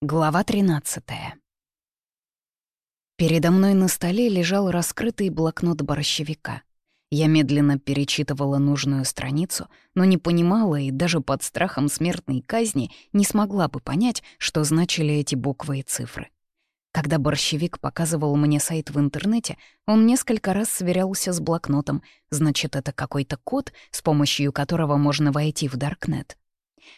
Глава 13 Передо мной на столе лежал раскрытый блокнот борщевика. Я медленно перечитывала нужную страницу, но не понимала и даже под страхом смертной казни не смогла бы понять, что значили эти буквы и цифры. Когда борщевик показывал мне сайт в интернете, он несколько раз сверялся с блокнотом, значит, это какой-то код, с помощью которого можно войти в Даркнет.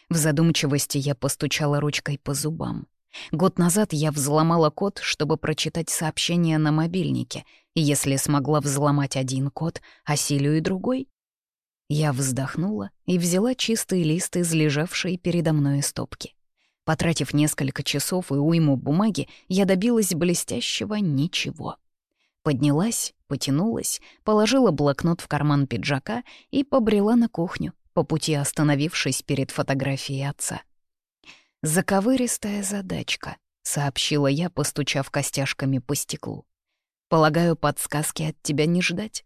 В задумчивости я постучала ручкой по зубам. Год назад я взломала код, чтобы прочитать сообщение на мобильнике, и если смогла взломать один код, осилю и другой. Я вздохнула и взяла чистый лист из лежавшей передо мной стопки. Потратив несколько часов и уйму бумаги, я добилась блестящего ничего. Поднялась, потянулась, положила блокнот в карман пиджака и побрела на кухню, по пути остановившись перед фотографией отца. «Заковыристая задачка», — сообщила я, постучав костяшками по стеклу. «Полагаю, подсказки от тебя не ждать?»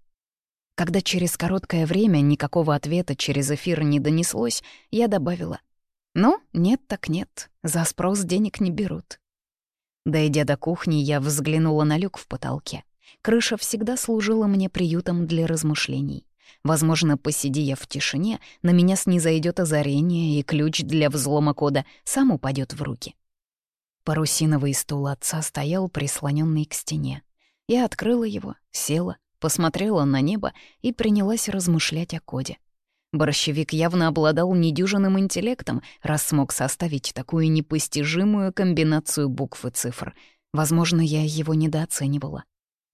Когда через короткое время никакого ответа через эфир не донеслось, я добавила. «Ну, нет так нет, за спрос денег не берут». Дойдя до кухни, я взглянула на люк в потолке. Крыша всегда служила мне приютом для размышлений. Возможно, посиди я в тишине, на меня снизойдет озарение, и ключ для взлома кода сам упадет в руки. Парусиновый стул отца стоял прислоненный к стене. Я открыла его, села, посмотрела на небо и принялась размышлять о коде. Борщевик явно обладал недюжинным интеллектом, раз смог составить такую непостижимую комбинацию букв и цифр. Возможно, я его недооценивала.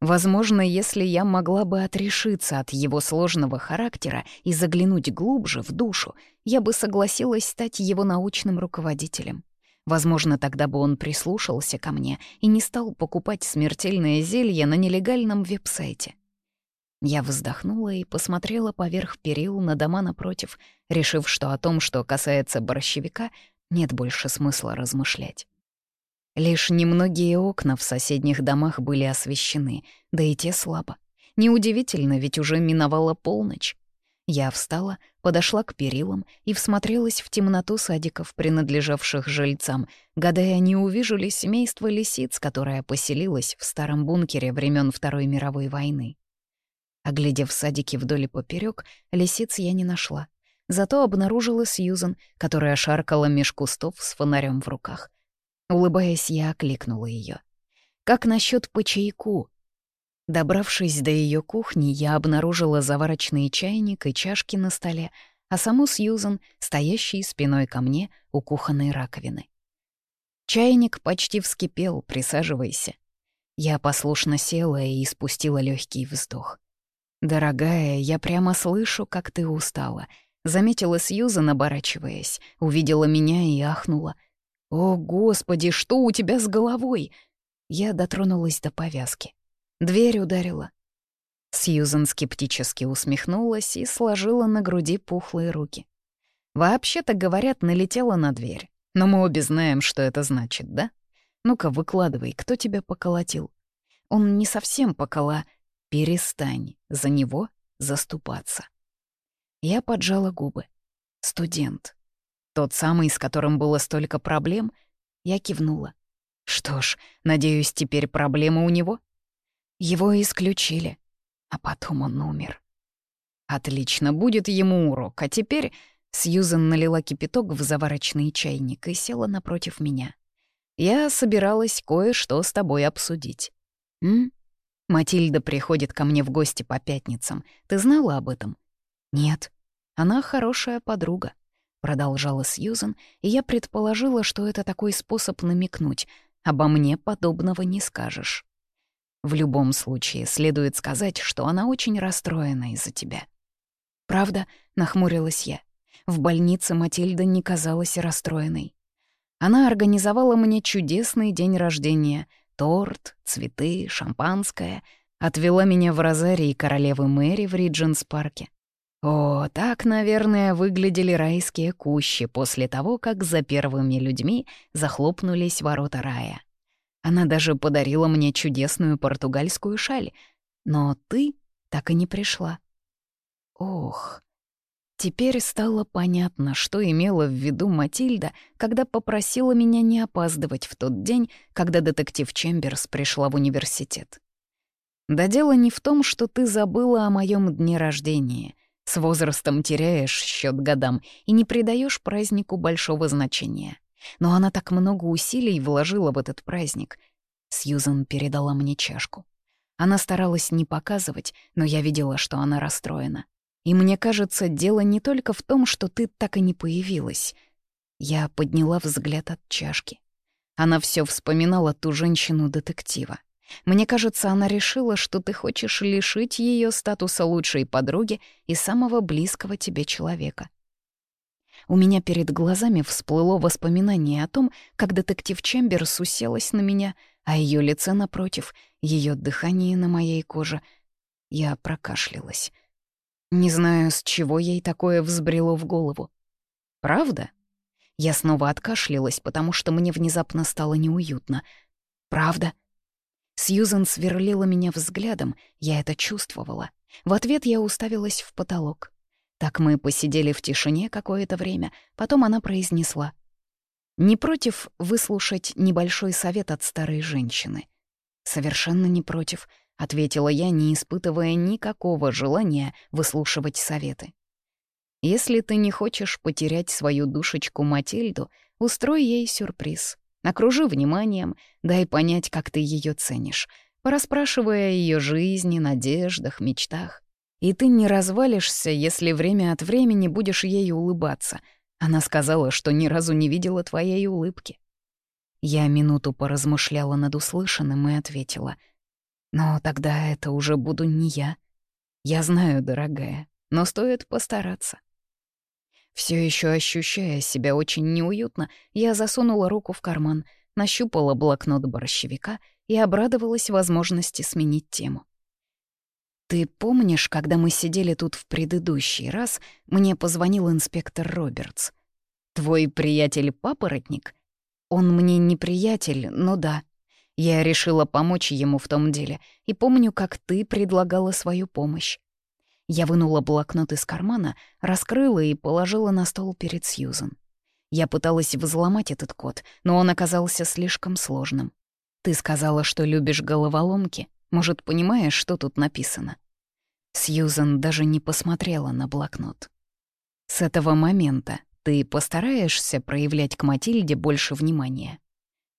Возможно, если я могла бы отрешиться от его сложного характера и заглянуть глубже в душу, я бы согласилась стать его научным руководителем. Возможно, тогда бы он прислушался ко мне и не стал покупать смертельное зелье на нелегальном веб-сайте. Я вздохнула и посмотрела поверх перил на дома напротив, решив, что о том, что касается борщевика, нет больше смысла размышлять. Лишь немногие окна в соседних домах были освещены, да и те слабо. Неудивительно, ведь уже миновала полночь. Я встала, подошла к перилам и всмотрелась в темноту садиков, принадлежавших жильцам, гадая, не увижу ли семейство лисиц, которое поселилось в старом бункере времен Второй мировой войны. Оглядев садики вдоль и поперек, лисиц я не нашла. Зато обнаружила Сьюзан, которая шаркала меж кустов с фонарем в руках — Улыбаясь, я окликнула ее. «Как насчет по чайку?» Добравшись до ее кухни, я обнаружила заварочный чайник и чашки на столе, а саму Сьюзан, стоящей спиной ко мне у кухонной раковины. Чайник почти вскипел, присаживайся. Я послушно села и испустила легкий вздох. «Дорогая, я прямо слышу, как ты устала», — заметила Сьюзан, оборачиваясь, увидела меня и ахнула — «О, Господи, что у тебя с головой?» Я дотронулась до повязки. Дверь ударила. Сьюзан скептически усмехнулась и сложила на груди пухлые руки. «Вообще-то, говорят, налетела на дверь. Но мы обе знаем, что это значит, да? Ну-ка, выкладывай, кто тебя поколотил?» Он не совсем покола. Перестань за него заступаться. Я поджала губы. Студент. Тот самый, с которым было столько проблем? Я кивнула. Что ж, надеюсь, теперь проблема у него? Его исключили, а потом он умер. Отлично, будет ему урок, а теперь... Сьюзен налила кипяток в заварочный чайник и села напротив меня. «Я собиралась кое-что с тобой обсудить». «М? Матильда приходит ко мне в гости по пятницам. Ты знала об этом?» «Нет. Она хорошая подруга. Продолжала Сьюзен, и я предположила, что это такой способ намекнуть. Обо мне подобного не скажешь. В любом случае, следует сказать, что она очень расстроена из-за тебя. «Правда?» — нахмурилась я. В больнице Матильда не казалась расстроенной. Она организовала мне чудесный день рождения. Торт, цветы, шампанское. Отвела меня в розарий королевы Мэри в Ридженс-парке. О, так, наверное, выглядели райские кущи после того, как за первыми людьми захлопнулись ворота рая. Она даже подарила мне чудесную португальскую шаль, но ты так и не пришла. Ох, Теперь стало понятно, что имела в виду Матильда, когда попросила меня не опаздывать в тот день, когда детектив Чемберс пришла в университет. Да дело не в том, что ты забыла о моем дне рождения. С возрастом теряешь счет годам и не придаешь празднику большого значения. Но она так много усилий вложила в этот праздник. Сьюзан передала мне чашку. Она старалась не показывать, но я видела, что она расстроена. И мне кажется, дело не только в том, что ты так и не появилась. Я подняла взгляд от чашки. Она все вспоминала ту женщину-детектива. Мне кажется, она решила, что ты хочешь лишить ее статуса лучшей подруги и самого близкого тебе человека. У меня перед глазами всплыло воспоминание о том, как детектив Чемберс уселась на меня, а ее лице напротив, ее дыхание на моей коже. Я прокашлялась. Не знаю, с чего ей такое взбрело в голову. Правда? Я снова откашлялась, потому что мне внезапно стало неуютно. Правда? Сьюзен сверлила меня взглядом, я это чувствовала. В ответ я уставилась в потолок. Так мы посидели в тишине какое-то время, потом она произнесла. «Не против выслушать небольшой совет от старой женщины?» «Совершенно не против», — ответила я, не испытывая никакого желания выслушивать советы. «Если ты не хочешь потерять свою душечку Матильду, устрой ей сюрприз. Окружи вниманием, дай понять, как ты ее ценишь, порасспрашивая о ее жизни, надеждах, мечтах. И ты не развалишься, если время от времени будешь ей улыбаться. Она сказала, что ни разу не видела твоей улыбки. Я минуту поразмышляла над услышанным и ответила — но тогда это уже буду не я. Я знаю, дорогая, но стоит постараться. Все еще ощущая себя очень неуютно, я засунула руку в карман, нащупала блокнот борщевика и обрадовалась возможности сменить тему. «Ты помнишь, когда мы сидели тут в предыдущий раз, мне позвонил инспектор Робертс? Твой приятель-папоротник? Он мне не приятель, но да, я решила помочь ему в том деле, и помню, как ты предлагала свою помощь. Я вынула блокнот из кармана, раскрыла и положила на стол перед Сьюзен. Я пыталась взломать этот код, но он оказался слишком сложным. Ты сказала, что любишь головоломки. Может, понимаешь, что тут написано? Сьюзен даже не посмотрела на блокнот. С этого момента ты постараешься проявлять к Матильде больше внимания?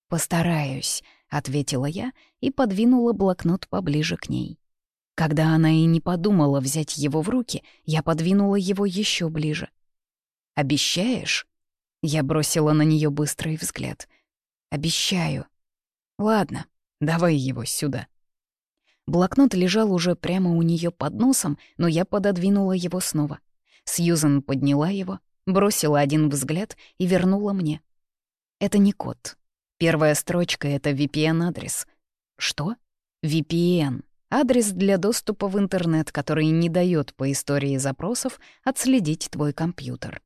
Постараюсь, ответила я и подвинула блокнот поближе к ней. Когда она и не подумала взять его в руки, я подвинула его еще ближе. «Обещаешь?» Я бросила на нее быстрый взгляд. «Обещаю». «Ладно, давай его сюда». Блокнот лежал уже прямо у нее под носом, но я пододвинула его снова. Сьюзен подняла его, бросила один взгляд и вернула мне. «Это не кот, Первая строчка — это VPN-адрес. Что? VPN. Адрес для доступа в интернет, который не дает по истории запросов отследить твой компьютер.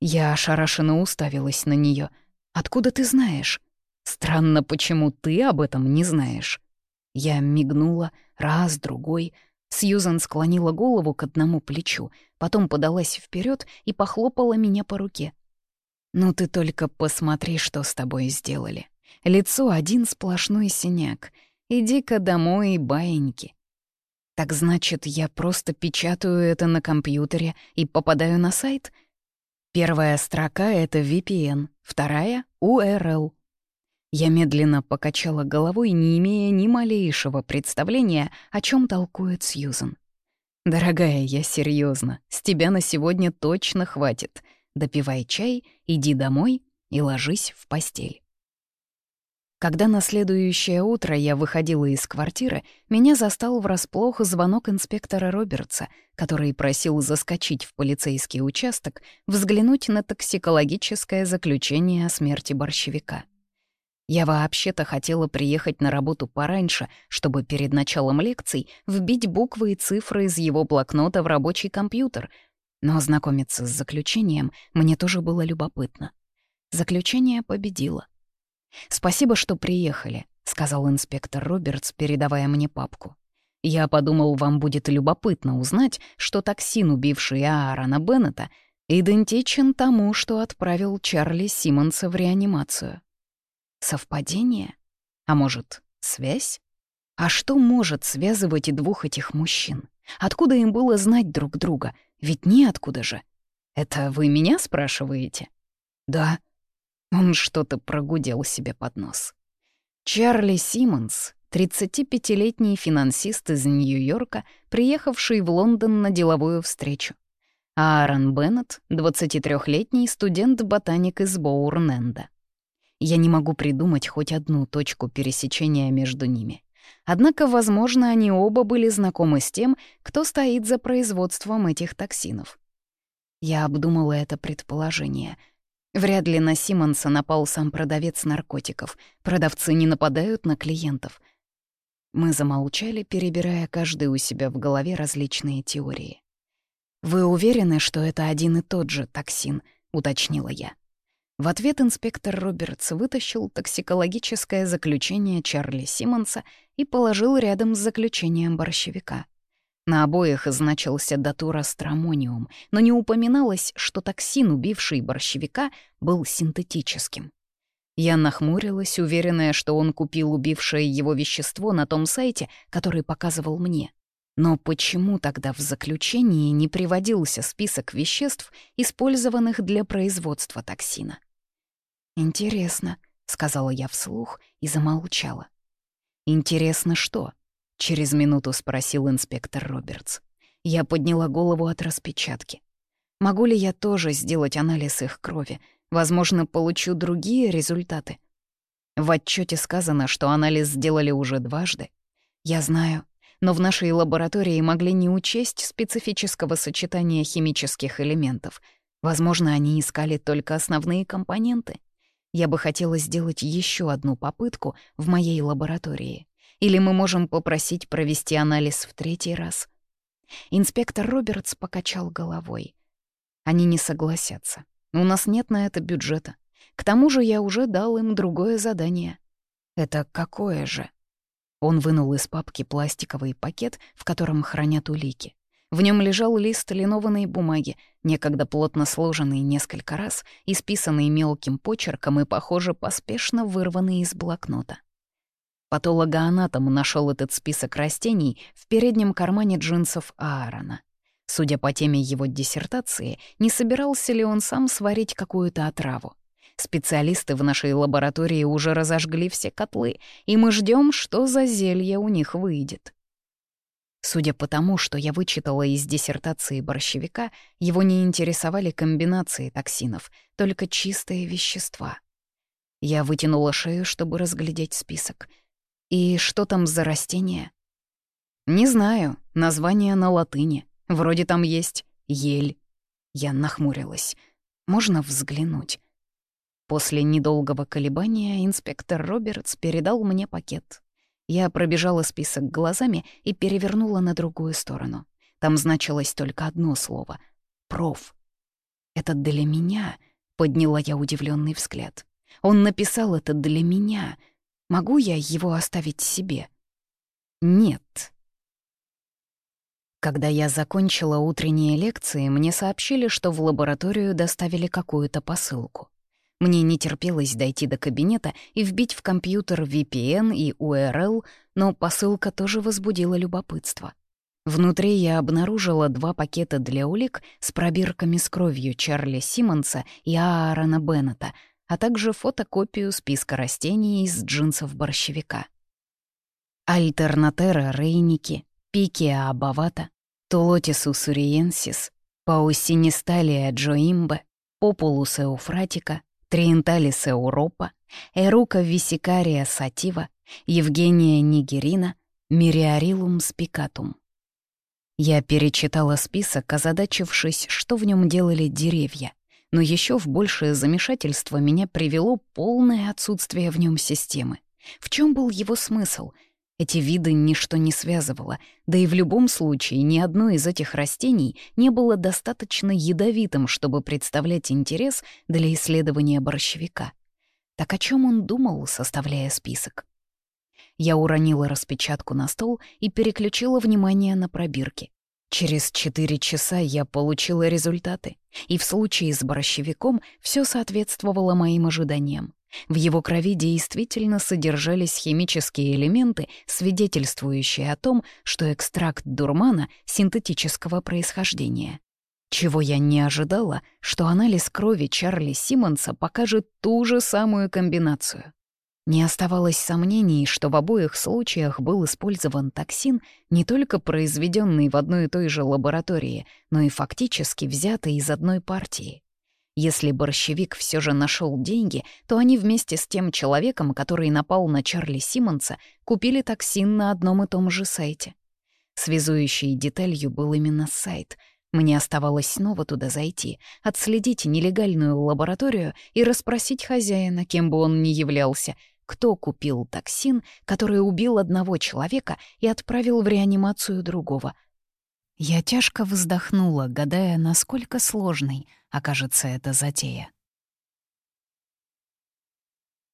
Я ошарашенно уставилась на нее. «Откуда ты знаешь?» «Странно, почему ты об этом не знаешь?» Я мигнула, раз, другой. Сьюзан склонила голову к одному плечу, потом подалась вперед и похлопала меня по руке. «Ну ты только посмотри, что с тобой сделали. Лицо один сплошной синяк. Иди-ка домой, баиньки». «Так значит, я просто печатаю это на компьютере и попадаю на сайт?» Первая строка — это VPN, вторая — URL. Я медленно покачала головой, не имея ни малейшего представления, о чем толкует Сьюзан. «Дорогая, я серьезно, с тебя на сегодня точно хватит допивай чай, иди домой и ложись в постель. Когда на следующее утро я выходила из квартиры, меня застал врасплох звонок инспектора Робертса, который просил заскочить в полицейский участок, взглянуть на токсикологическое заключение о смерти борщевика. Я вообще-то хотела приехать на работу пораньше, чтобы перед началом лекций вбить буквы и цифры из его блокнота в рабочий компьютер, но ознакомиться с заключением мне тоже было любопытно. Заключение победило. «Спасибо, что приехали», — сказал инспектор Робертс, передавая мне папку. Я подумал, вам будет любопытно узнать, что токсин, убивший Аарона Беннета, идентичен тому, что отправил Чарли Симмонса в реанимацию. Совпадение? А может, связь? А что может связывать двух этих мужчин? Откуда им было знать друг друга? Ведь неоткуда же. Это вы меня спрашиваете? Да. Он что-то прогудел себе под нос. Чарли Симмонс, 35-летний финансист из Нью-Йорка, приехавший в Лондон на деловую встречу. А Аарон Беннет, 23-летний студент-ботаник из Боурненда. Я не могу придумать хоть одну точку пересечения между ними. Однако, возможно, они оба были знакомы с тем, кто стоит за производством этих токсинов. Я обдумала это предположение. Вряд ли на Симмонса напал сам продавец наркотиков. Продавцы не нападают на клиентов. Мы замолчали, перебирая каждый у себя в голове различные теории. «Вы уверены, что это один и тот же токсин?» — уточнила я. В ответ инспектор Робертс вытащил токсикологическое заключение Чарли Симмонса и положил рядом с заключением борщевика. На обоих значился датура стромониум, но не упоминалось, что токсин, убивший борщевика, был синтетическим. Я нахмурилась, уверенная, что он купил убившее его вещество на том сайте, который показывал мне. Но почему тогда в заключении не приводился список веществ, использованных для производства токсина? «Интересно», — сказала я вслух и замолчала. «Интересно что?» — через минуту спросил инспектор Робертс. Я подняла голову от распечатки. «Могу ли я тоже сделать анализ их крови? Возможно, получу другие результаты?» В отчете сказано, что анализ сделали уже дважды. Я знаю, но в нашей лаборатории могли не учесть специфического сочетания химических элементов. Возможно, они искали только основные компоненты. Я бы хотела сделать еще одну попытку в моей лаборатории. Или мы можем попросить провести анализ в третий раз. Инспектор Робертс покачал головой. Они не согласятся. У нас нет на это бюджета. К тому же я уже дал им другое задание. Это какое же? Он вынул из папки пластиковый пакет, в котором хранят улики. В нем лежал лист линованной бумаги, некогда плотно сложенный несколько раз, исписанный мелким почерком и, похоже, поспешно вырванный из блокнота. Патологоанатом нашел этот список растений в переднем кармане джинсов Аарона. Судя по теме его диссертации, не собирался ли он сам сварить какую-то отраву. Специалисты в нашей лаборатории уже разожгли все котлы, и мы ждем, что за зелье у них выйдет. Судя по тому, что я вычитала из диссертации борщевика, его не интересовали комбинации токсинов, только чистые вещества. Я вытянула шею, чтобы разглядеть список. И что там за растение? Не знаю, название на латыни. Вроде там есть ель. Я нахмурилась. Можно взглянуть? После недолгого колебания инспектор Робертс передал мне пакет. Я пробежала список глазами и перевернула на другую сторону. Там значилось только одно слово — «проф». «Это для меня», — подняла я удивленный взгляд. «Он написал это для меня. Могу я его оставить себе?» «Нет». Когда я закончила утренние лекции, мне сообщили, что в лабораторию доставили какую-то посылку. Мне не терпелось дойти до кабинета и вбить в компьютер VPN и URL, но посылка тоже возбудила любопытство. Внутри я обнаружила два пакета для улик с пробирками с кровью Чарли Симмонса и Аарона Беннета, а также фотокопию списка растений из джинсов борщевика. Альтернатера рейники, пикия абавата, тулотис усуриенсис, паусинисталия джоимбе, популус эуфратика, Триенталис Европа, Эрука Висикария Сатива, Евгения Нигерина, Мириарилум спикатум. Я перечитала список, озадачившись, что в нем делали деревья, но еще в большее замешательство меня привело полное отсутствие в нем системы. В чем был его смысл — эти виды ничто не связывало, да и в любом случае ни одно из этих растений не было достаточно ядовитым, чтобы представлять интерес для исследования борщевика. Так о чем он думал, составляя список? Я уронила распечатку на стол и переключила внимание на пробирки. Через четыре часа я получила результаты, и в случае с борщевиком все соответствовало моим ожиданиям. В его крови действительно содержались химические элементы, свидетельствующие о том, что экстракт дурмана синтетического происхождения. Чего я не ожидала, что анализ крови Чарли Симмонса покажет ту же самую комбинацию. Не оставалось сомнений, что в обоих случаях был использован токсин, не только произведенный в одной и той же лаборатории, но и фактически взятый из одной партии. Если борщевик все же нашел деньги, то они вместе с тем человеком, который напал на Чарли Симмонса, купили токсин на одном и том же сайте. Связующей деталью был именно сайт. Мне оставалось снова туда зайти, отследить нелегальную лабораторию и расспросить хозяина, кем бы он ни являлся, кто купил токсин, который убил одного человека и отправил в реанимацию другого. Я тяжко вздохнула, гадая, насколько сложной окажется эта затея.